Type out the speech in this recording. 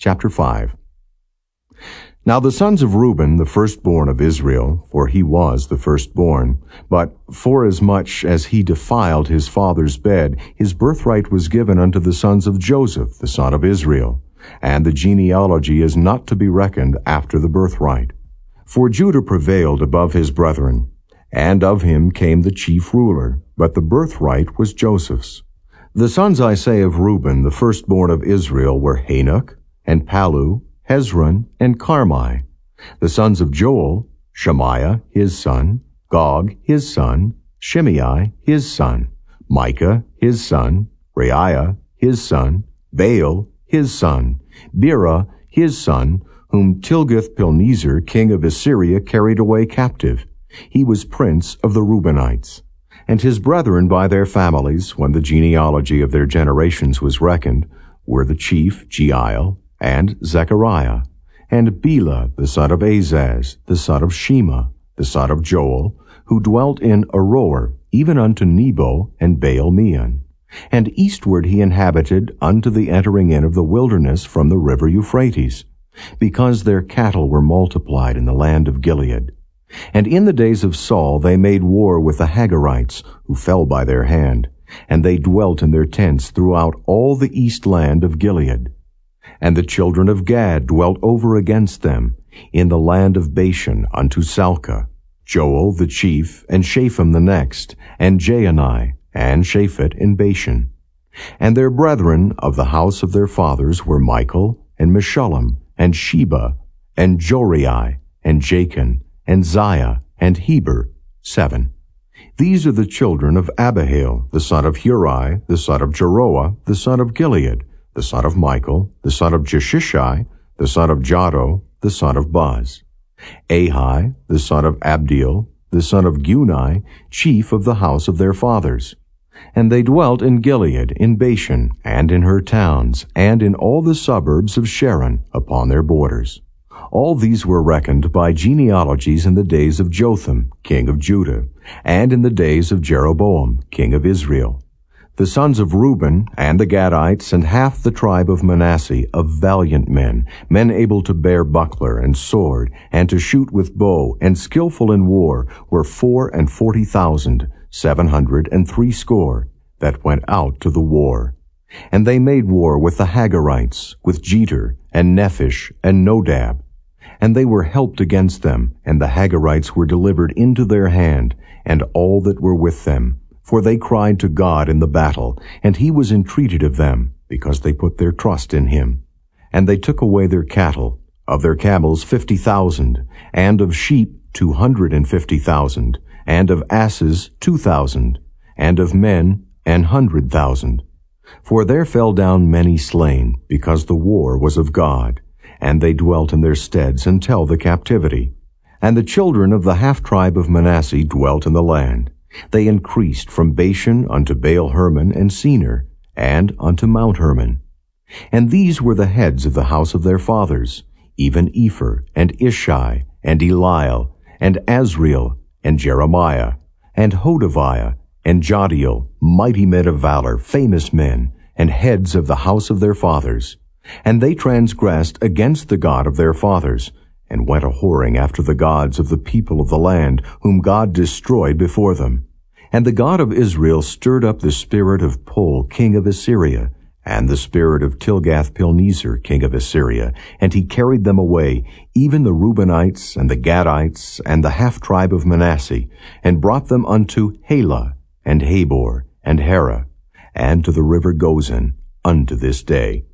chapter 5. Now the sons of Reuben, the firstborn of Israel, for he was the firstborn, but forasmuch as he defiled his father's bed, his birthright was given unto the sons of Joseph, the son of Israel, and the genealogy is not to be reckoned after the birthright. For Judah prevailed above his brethren, and of him came the chief ruler, but the birthright was Joseph's. The sons, I say, of Reuben, the firstborn of Israel, were Hanoch, and Pallu, Hezron, and Carmi. The sons of Joel, Shemaiah, his son, Gog, his son, Shimei, his son, Micah, his son, Reaia, his son, Baal, his son, Beerah, his son, whom Tilgath-Pilneser, king of Assyria, carried away captive. He was prince of the Reubenites. And his brethren by their families, when the genealogy of their generations was reckoned, were the chief Jeiel, and Zechariah, and Bela the son of Azaz, the son of Shema, the son of Joel, who dwelt in Aroer, even unto Nebo and Baal Meon. And eastward he inhabited unto the entering in of the wilderness from the river Euphrates, because their cattle were multiplied in the land of Gilead. And in the days of Saul they made war with the Hagarites, who fell by their hand, and they dwelt in their tents throughout all the east land of Gilead. And the children of Gad dwelt over against them, in the land of Bashan unto Salchah, Joel the chief, and Shapham the next, and Jaanai, and Shaphat in Bashan. And their brethren of the house of their fathers were Michael, and Meshullam, and Sheba, and Jorai, and Jachin, and Zia, and Heber, seven. These are the children of Abihail, the son of Huri, the son of Jaroah, the son of Gilead, the son of Michael, the son of Jeshishai, the son of Jahdo, the son of Buz. Ahi, the son of Abdiel, the son of Guni, chief of the house of their fathers. And they dwelt in Gilead, in Bashan, and in her towns, and in all the suburbs of Sharon, upon their borders. All these were reckoned by genealogies in the days of Jotham, king of Judah, and in the days of Jeroboam, king of Israel. The sons of Reuben, and the Gadites, and half the tribe of Manasseh, of valiant men, men able to bear buckler and sword, and to shoot with bow, and skillful in war, were four and forty thousand, seven hundred and threescore, that went out to the war. And they made war with the Hagarites, with Jetur, and Nephish, and Nodab. And they were helped against them, and the Hagarites were delivered into their hand, and all that were with them. For they cried to God in the battle, and he was entreated of them, because they put their trust in him. And they took away their cattle, of their camels fifty thousand, and of sheep two hundred and fifty thousand, and of asses two thousand, and of men an hundred thousand. For there fell down many slain, because the war was of God, and they dwelt in their steads until the captivity. And the children of the half-tribe of Manasseh dwelt in the land. They increased from Bashan unto Baal Hermon and Senir, and unto Mount Hermon. And these were the heads of the house of their fathers, even Epher, and Ishai, and Eliel, and Azriel, and Jeremiah, and Hodaviah, and Jahdiel, mighty men of valor, famous men, and heads of the house of their fathers. And they transgressed against the God of their fathers, and went a whoring after the gods of the people of the land, whom God destroyed before them. And the God of Israel stirred up the spirit of Pul, king of Assyria, and the spirit of Tilgath-Pilneser, king of Assyria, and he carried them away, even the Reubenites, and the Gadites, and the half-tribe of Manasseh, and brought them unto Halah, and Habor, and Hara, and to the river Gozan, unto this day.